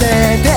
said